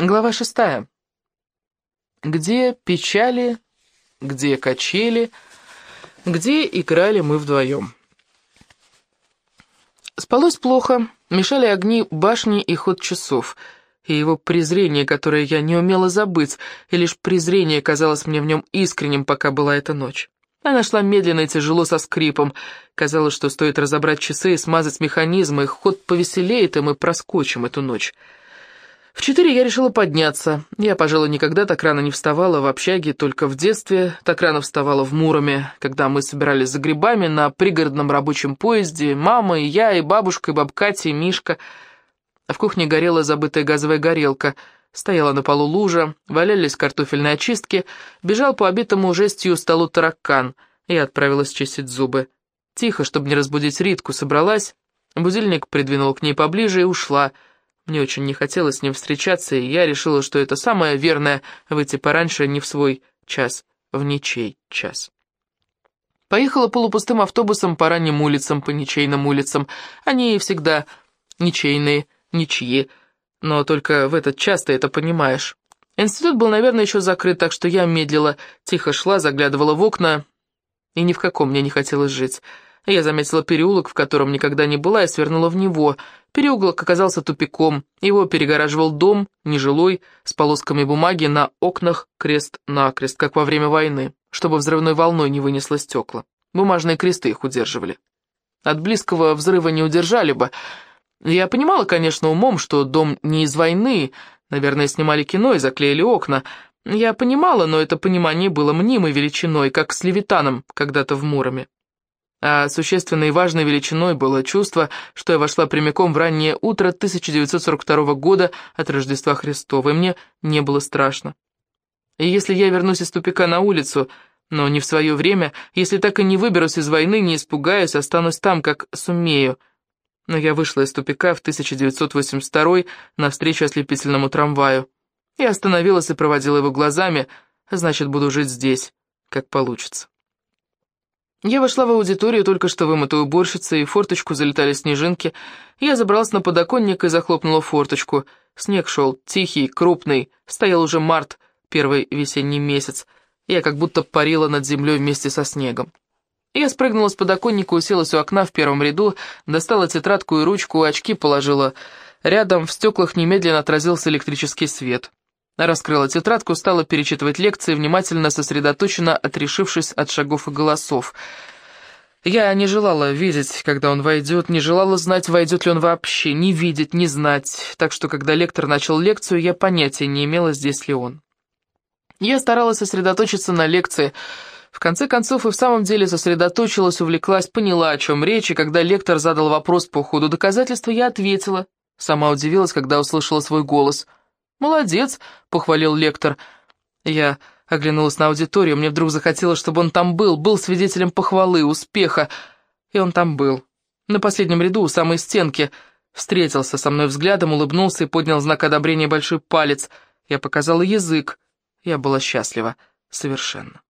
Глава шестая. Где печали, где качели, где играли мы вдвоем. Спалось плохо, мешали огни башни и ход часов, и его презрение, которое я не умела забыть, и лишь презрение казалось мне в нем искренним, пока была эта ночь. Она шла медленно и тяжело со скрипом. Казалось, что стоит разобрать часы и смазать механизмы, ход повеселеет, и мы проскочим эту ночь. В четыре я решила подняться. Я, пожалуй, никогда так рано не вставала в общаге, только в детстве. Так рано вставала в Муроме, когда мы собирались за грибами на пригородном рабочем поезде. Мама и я, и бабушка, и баб Катя, и Мишка. В кухне горела забытая газовая горелка. Стояла на полу лужа, валялись картофельные очистки. Бежал по обитому жестью столу таракан. Я отправилась чистить зубы. Тихо, чтобы не разбудить Ритку, собралась. Будильник придвинул к ней поближе и ушла — мне очень не хотелось с ним встречаться, и я решила, что это самое верное — выйти пораньше не в свой час, в ничей час. Поехала полупустым автобусом по ранним улицам, по ничейным улицам. Они всегда ничейные, ничьи, но только в этот час ты это понимаешь. Институт был, наверное, еще закрыт, так что я медлила, тихо шла, заглядывала в окна, и ни в каком мне не хотелось жить. Я заметила переулок, в котором никогда не была, и свернула в него. Переулок оказался тупиком. Его перегораживал дом, нежилой, с полосками бумаги на окнах крест-накрест, как во время войны, чтобы взрывной волной не вынесло стекла. Бумажные кресты их удерживали. От близкого взрыва не удержали бы. Я понимала, конечно, умом, что дом не из войны. Наверное, снимали кино и заклеили окна. Я понимала, но это понимание было мнимой величиной, как с Левитаном когда-то в Муроме. А существенной и важной величиной было чувство, что я вошла прямиком в раннее утро 1942 года от Рождества Христова, и мне не было страшно. И если я вернусь из тупика на улицу, но не в свое время, если так и не выберусь из войны, не испугаюсь, останусь там, как сумею. Но я вышла из тупика в 1982 навстречу ослепительному трамваю. Я остановилась и проводила его глазами, значит, буду жить здесь, как получится. Я вошла в аудиторию, только что вымытую уборщицей, и в форточку залетали снежинки. Я забралась на подоконник и захлопнула форточку. Снег шел, тихий, крупный, стоял уже март, первый весенний месяц. Я как будто парила над землей вместе со снегом. Я спрыгнула с подоконника, уселась у окна в первом ряду, достала тетрадку и ручку, очки положила. Рядом в стеклах немедленно отразился электрический свет. Раскрыла тетрадку, стала перечитывать лекции, внимательно сосредоточенно отрешившись от шагов и голосов. Я не желала видеть, когда он войдет, не желала знать, войдет ли он вообще, не видеть, не знать, так что, когда лектор начал лекцию, я понятия не имела, здесь ли он. Я старалась сосредоточиться на лекции, в конце концов и в самом деле сосредоточилась, увлеклась, поняла, о чем речь, и когда лектор задал вопрос по ходу доказательства, я ответила. Сама удивилась, когда услышала свой голос — «Молодец», — похвалил лектор. Я оглянулась на аудиторию, мне вдруг захотелось, чтобы он там был, был свидетелем похвалы, успеха. И он там был. На последнем ряду, у самой стенки. Встретился со мной взглядом, улыбнулся и поднял знак одобрения большой палец. Я показала язык. Я была счастлива. Совершенно.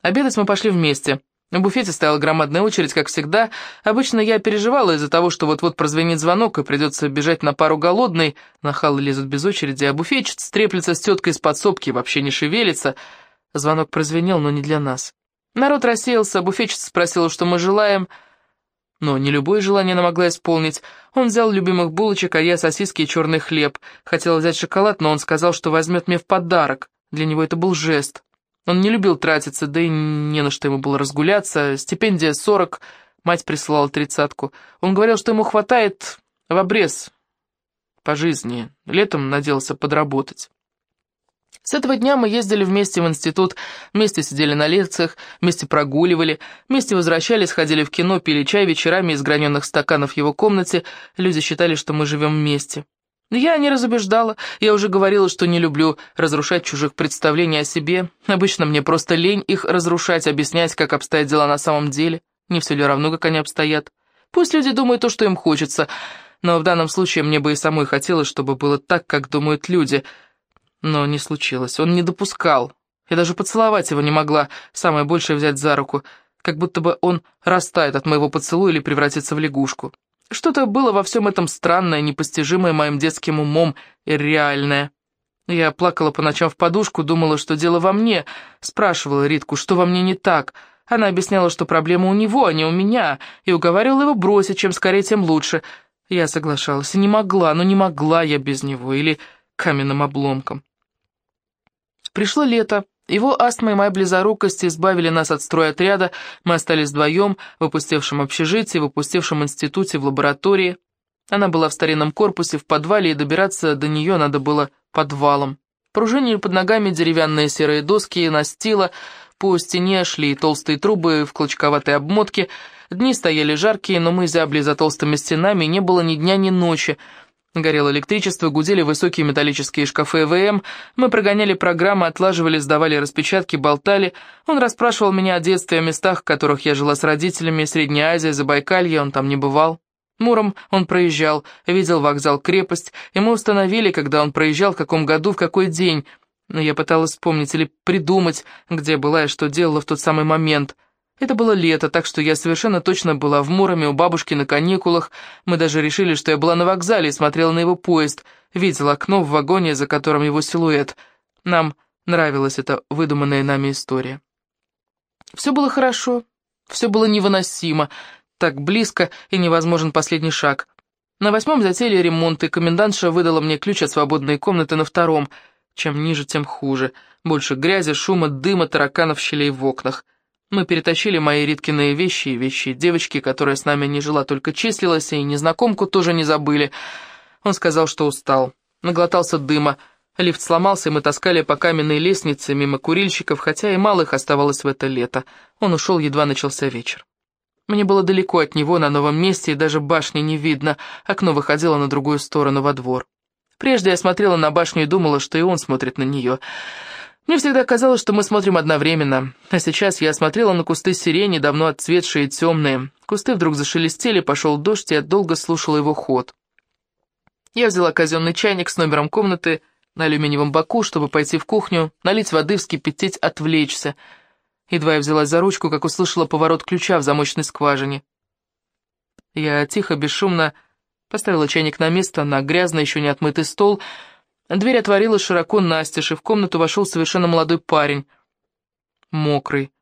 Обедать мы пошли вместе. В буфете стояла громадная очередь, как всегда. Обычно я переживала из-за того, что вот-вот прозвенит звонок, и придется бежать на пару голодной. Нахалы лезут без очереди, а буфетчица треплется с теткой из подсобки и вообще не шевелится. Звонок прозвенел, но не для нас. Народ рассеялся, буфетчица спросила, что мы желаем. Но не любое желание она могла исполнить. Он взял любимых булочек, а я сосиски и черный хлеб. Хотела взять шоколад, но он сказал, что возьмет мне в подарок. Для него это был жест. Он не любил тратиться, да и не на что ему было разгуляться. Стипендия 40, мать присылала тридцатку. Он говорил, что ему хватает в обрез по жизни. Летом надеялся подработать. С этого дня мы ездили вместе в институт, вместе сидели на лекциях, вместе прогуливали, вместе возвращались, ходили в кино, пили чай вечерами из граненых стаканов в его комнате. Люди считали, что мы живем вместе. Я не разубеждала, я уже говорила, что не люблю разрушать чужих представлений о себе. Обычно мне просто лень их разрушать, объяснять, как обстоят дела на самом деле. Не все ли равно, как они обстоят. Пусть люди думают то, что им хочется, но в данном случае мне бы и самой хотелось, чтобы было так, как думают люди. Но не случилось, он не допускал. Я даже поцеловать его не могла, самое большее взять за руку, как будто бы он растает от моего поцелуя или превратится в лягушку. Что-то было во всем этом странное, непостижимое моим детским умом и реальное. Я плакала по ночам в подушку, думала, что дело во мне, спрашивала Ритку, что во мне не так. Она объясняла, что проблема у него, а не у меня, и уговаривала его бросить, чем скорее, тем лучше. Я соглашалась, и не могла, но не могла я без него, или каменным обломком. Пришло лето, его астма и моя близорукость избавили нас от стройотряда, мы остались вдвоем в опустевшем общежитии, в опустевшем институте, в лаборатории. Она была в старинном корпусе, в подвале, и добираться до нее надо было подвалом. Пружинили под ногами деревянные серые доски, настила, по стене шли толстые трубы в клочковатой обмотке. Дни стояли жаркие, но мы зябли за толстыми стенами, не было ни дня, ни ночи. Горело электричество, гудели высокие металлические шкафы ЭВМ, мы прогоняли программы, отлаживали, сдавали распечатки, болтали. Он расспрашивал меня о детстве, о местах, в которых я жила с родителями, Средняя Азия, Забайкалье, он там не бывал. Муром он проезжал, видел вокзал-крепость, и мы установили, когда он проезжал, в каком году, в какой день. Но я пыталась вспомнить или придумать, где была и что делала в тот самый момент — это было лето, так что я совершенно точно была в Муроме у бабушки на каникулах. Мы даже решили, что я была на вокзале и смотрела на его поезд, видела окно в вагоне, за которым его силуэт. Нам нравилась эта выдуманная нами история. Все было хорошо, все было невыносимо, так близко и невозможен последний шаг. На восьмом затеяли ремонт, и комендантша выдала мне ключ от свободной комнаты на втором. Чем ниже, тем хуже. Больше грязи, шума, дыма, тараканов, щелей в окнах. Мы перетащили мои Риткиные вещи и вещи девочки, которая с нами не жила, только числилась, и незнакомку тоже не забыли. Он сказал, что устал. Наглотался дыма. Лифт сломался, и мы таскали по каменной лестнице мимо курильщиков, хотя и мало их оставалось в это лето. Он ушел, едва начался вечер. Мне было далеко от него, на новом месте, и даже башни не видно. Окно выходило на другую сторону, во двор. Прежде я смотрела на башню и думала, что и он смотрит на нее. Мне всегда казалось, что мы смотрим одновременно, а сейчас я смотрела на кусты сирени, давно отцветшие и темные. Кусты вдруг зашелестели, пошел дождь, и я долго слушала его ход. Я взяла казенный чайник с номером комнаты на алюминиевом боку, чтобы пойти в кухню, налить воды, вскипятить, отвлечься. Едва я взялась за ручку, как услышала поворот ключа в замочной скважине. Я тихо, бесшумно поставила чайник на место, на грязный, еще не отмытый стол — Дверь отворилась широко настежь, и в комнату вошел совершенно молодой парень. Мокрый.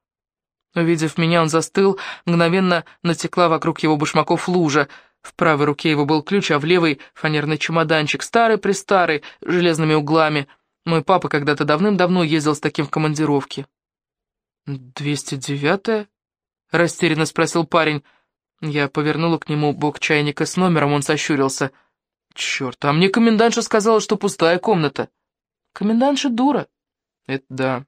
Увидев меня, он застыл, мгновенно натекла вокруг его башмаков лужа. В правой руке его был ключ, а в левой — фанерный чемоданчик, старый-престарый, с железными углами. Мой папа когда-то давным-давно ездил с таким в командировке. «Двести девятая?» — растерянно спросил парень. Я повернула к нему бок чайника с номером, он сощурился — Черт, а мне комендантша сказала, что пустая комната. Комендантша дура. Это да.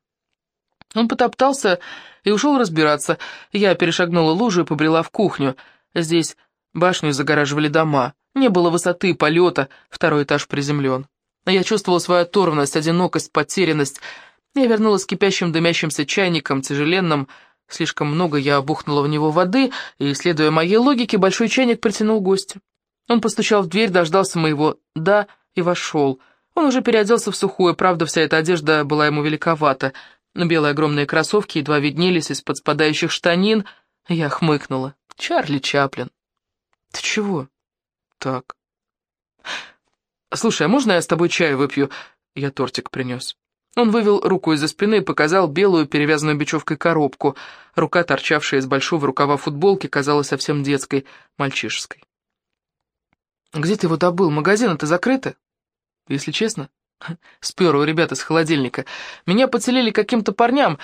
Он потоптался и ушел разбираться. Я перешагнула лужу и побрела в кухню. Здесь башню загораживали дома. Не было высоты, полета, второй этаж приземлен. Я чувствовала свою оторванность, одинокость, потерянность. Я вернулась с кипящим дымящимся чайником, тяжеленным. Слишком много я обухнула в него воды, и, следуя моей логике, большой чайник притянул гостя. Он постучал в дверь, дождался моего «да» и вошел. Он уже переоделся в сухую, правда, вся эта одежда была ему великовата. Белые огромные кроссовки едва виднелись из-под спадающих штанин. Я хмыкнула. «Чарли Чаплин». «Ты чего?» «Так». «Слушай, а можно я с тобой чай выпью?» Я тортик принес. Он вывел руку из-за спины и показал белую, перевязанную бечевкой коробку. Рука, торчавшая из большого рукава футболки, казалась совсем детской, мальчишеской. «Где ты его добыл? Магазины-то закрыты?» «Если честно, спер у ребят из холодильника. Меня поцелили каким-то парням.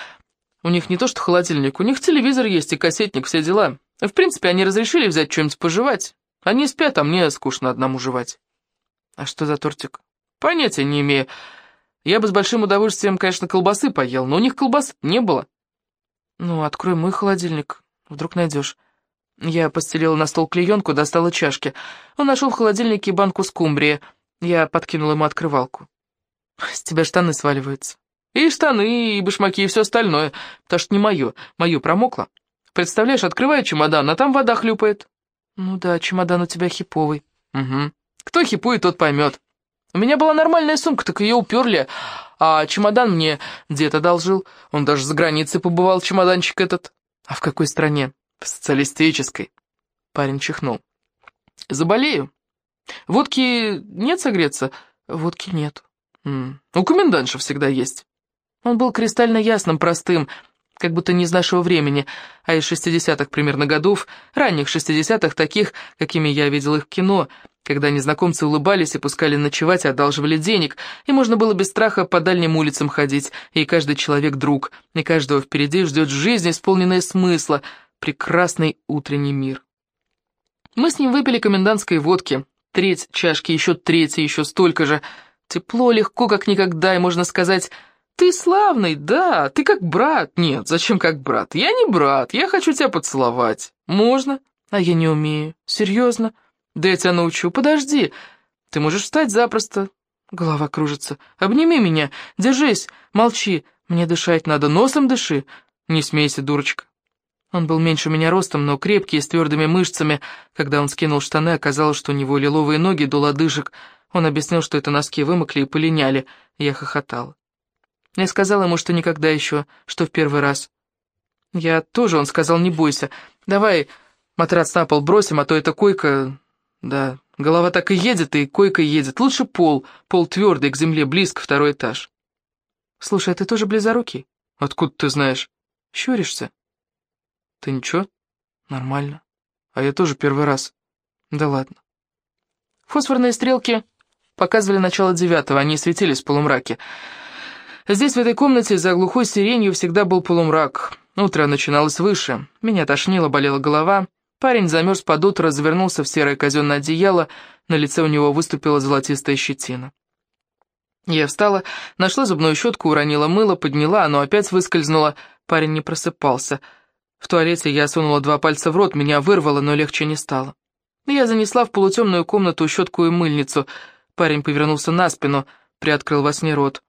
У них не то что холодильник, у них телевизор есть и кассетник, все дела. В принципе, они разрешили взять что-нибудь пожевать. Они спят, а мне скучно одному жевать». «А что за тортик?» «Понятия не имею. Я бы с большим удовольствием, конечно, колбасы поел, но у них колбасы не было». «Ну, открой мой холодильник, вдруг найдешь». Я постелила на стол клеенку, достала чашки. Он нашел в холодильнике банку скумбрии. Я подкинула ему открывалку. «С тебя штаны сваливаются». «И штаны, и башмаки, и все остальное, потому что не мое. Мое промокло. Представляешь, открываю чемодан, а там вода хлюпает». «Ну да, чемодан у тебя хиповый». «Угу. Кто хипует, тот поймет. У меня была нормальная сумка, так ее уперли, а чемодан мне дед одолжил. Он даже за границей побывал, чемоданчик этот». «А в какой стране?» «В социалистической». Парень чихнул. Заболею. Водки нет согреться? Водки нет. М -м. У комендантша всегда есть. Он был кристально ясным, простым, как будто не из нашего времени, а из шестидесятых примерно годов, ранних шестидесятых, таких, какими я видел их в кино, когда незнакомцы улыбались и пускали ночевать и одалживали денег, и можно было без страха по дальним улицам ходить, и каждый человек друг, и каждого впереди ждет жизнь, исполненная смысла, прекрасный утренний мир. Мы с ним выпили комендантской водки, треть чашки, еще треть, еще столько же. Тепло, легко, как никогда, и можно сказать «Ты славный, да, ты как брат». «Нет, зачем как брат? Я не брат, я хочу тебя поцеловать». «Можно?» «А я не умею. Серьезно?» «Да я тебя научу. Подожди. Ты можешь встать запросто». Голова кружится. «Обними меня. Держись. Молчи. Мне дышать надо. Носом дыши. Не смейся, дурочка». Он был меньше меня ростом, но крепкий, с твердыми мышцами. Когда он скинул штаны, оказалось, что у него лиловые ноги до лодыжек. Он объяснил, что это носки вымокли и полиняли. Я хохотала. Я сказал ему, что никогда еще, что в первый раз. Я тоже, он сказал, не бойся. Давай матрац на пол бросим, а то эта койка... Да, голова так и едет, и койка едет. Лучше пол, пол твердый, к земле, близко, второй этаж. Слушай, а ты тоже близорукий? Откуда ты знаешь? Щуришься? Ты ничего? Нормально. А я тоже первый раз. Да ладно. Фосфорные стрелки показывали начало девятого, они светились в полумраке. Здесь, в этой комнате, за глухой сиренью всегда был полумрак. Утро начиналось выше. Меня тошнило, болела голова. Парень замерз под утро, завернулся в серое казенное одеяло, на лице у него выступила золотистая щетина. Я встала, нашла зубную щетку, уронила мыло, подняла, оно опять выскользнуло. Парень не просыпался. В туалете я сунула два пальца в рот, меня вырвало, но легче не стало. Я занесла в полутемную комнату щетку и мыльницу. Парень повернулся на спину, приоткрыл во сне рот.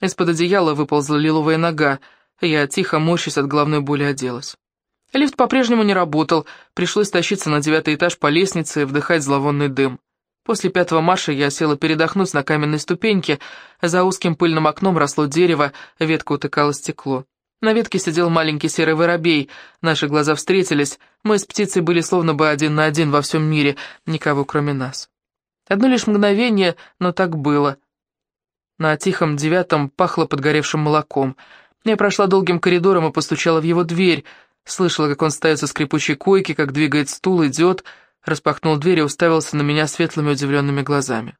Из-под одеяла выползла лиловая нога. Я, тихо морщись от головной боли, оделась. Лифт по-прежнему не работал, пришлось тащиться на девятый этаж по лестнице и вдыхать зловонный дым. После пятого марша я села передохнуть на каменной ступеньке, за узким пыльным окном росло дерево, ветка утыкала стекло. На ветке сидел маленький серый воробей, наши глаза встретились, мы с птицей были словно бы один на один во всем мире, никого кроме нас. Одно лишь мгновение, но так было — на тихом девятом пахло подгоревшим молоком. Я прошла долгим коридором и постучала в его дверь. Слышала, как он ставится с скрипучей койки, как двигает стул, идет. Распахнул дверь и уставился на меня светлыми удивленными глазами.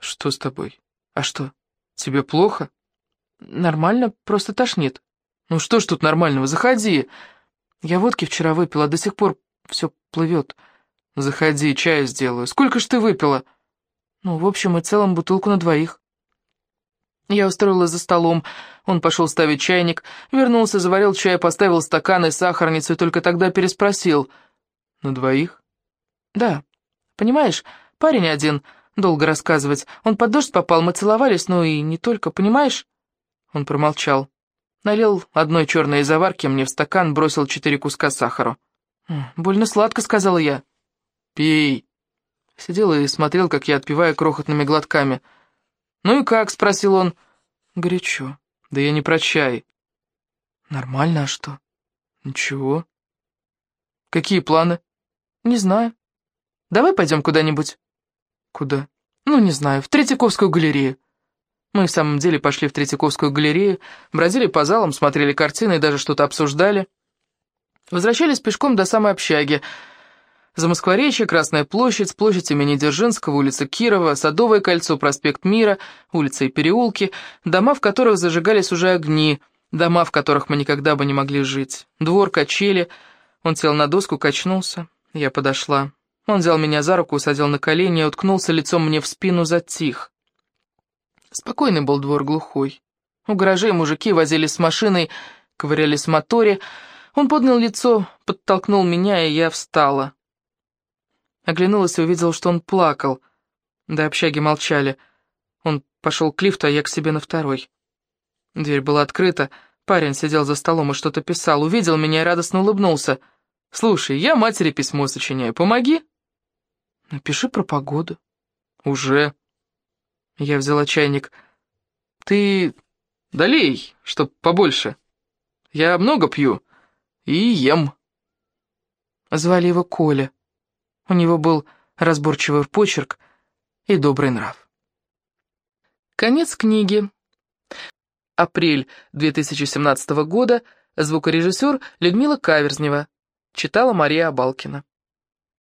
«Что с тобой? А что, тебе плохо?» «Нормально, просто тошнит». «Ну что ж тут нормального? Заходи!» «Я водки вчера выпила, до сих пор все плывет». «Заходи, чай сделаю. Сколько ж ты выпила?» «Ну, в общем и целом, бутылку на двоих». Я устроилась за столом, он пошел ставить чайник, вернулся, заварил чай, поставил стакан и сахарницу, и только тогда переспросил. «На двоих?» «Да. Понимаешь, парень один, долго рассказывать. Он под дождь попал, мы целовались, ну и не только, понимаешь?» Он промолчал. Налил одной черной заварки мне в стакан, бросил четыре куска сахара. «Больно сладко», — сказала я. «Пей». Сидел и смотрел, как я отпиваю крохотными глотками — «Ну и как?» — спросил он. «Горячо. Да я не про чай». «Нормально, а что?» «Ничего». «Какие планы?» «Не знаю. Давай пойдем куда-нибудь». «Куда?» «Ну, не знаю, в Третьяковскую галерею». Мы в самом деле пошли в Третьяковскую галерею, бродили по залам, смотрели картины и даже что-то обсуждали. Возвращались пешком до самой общаги — Замоскворечье, Красная площадь, площадь имени Дзержинского, улица Кирова, Садовое кольцо, проспект Мира, улицы и переулки, дома, в которых зажигались уже огни, дома, в которых мы никогда бы не могли жить, двор, качели. Он сел на доску, качнулся. Я подошла. Он взял меня за руку, усадил на колени уткнулся лицом мне в спину, затих. Спокойный был двор глухой. У гаражей мужики возились с машиной, ковырялись в моторе. Он поднял лицо, подтолкнул меня, и я встала. Оглянулась и увидела, что он плакал. До общаги молчали. Он пошел к лифту, а я к себе на второй. Дверь была открыта, парень сидел за столом и что-то писал, увидел меня и радостно улыбнулся. «Слушай, я матери письмо сочиняю, помоги?» «Напиши про погоду». «Уже». Я взяла чайник. «Ты долей, чтоб побольше. Я много пью и ем». Звали его Коля. У него был разборчивый почерк и добрый нрав. Конец книги. Апрель 2017 года. Звукорежиссер Людмила Каверзнева. Читала Мария Абалкина.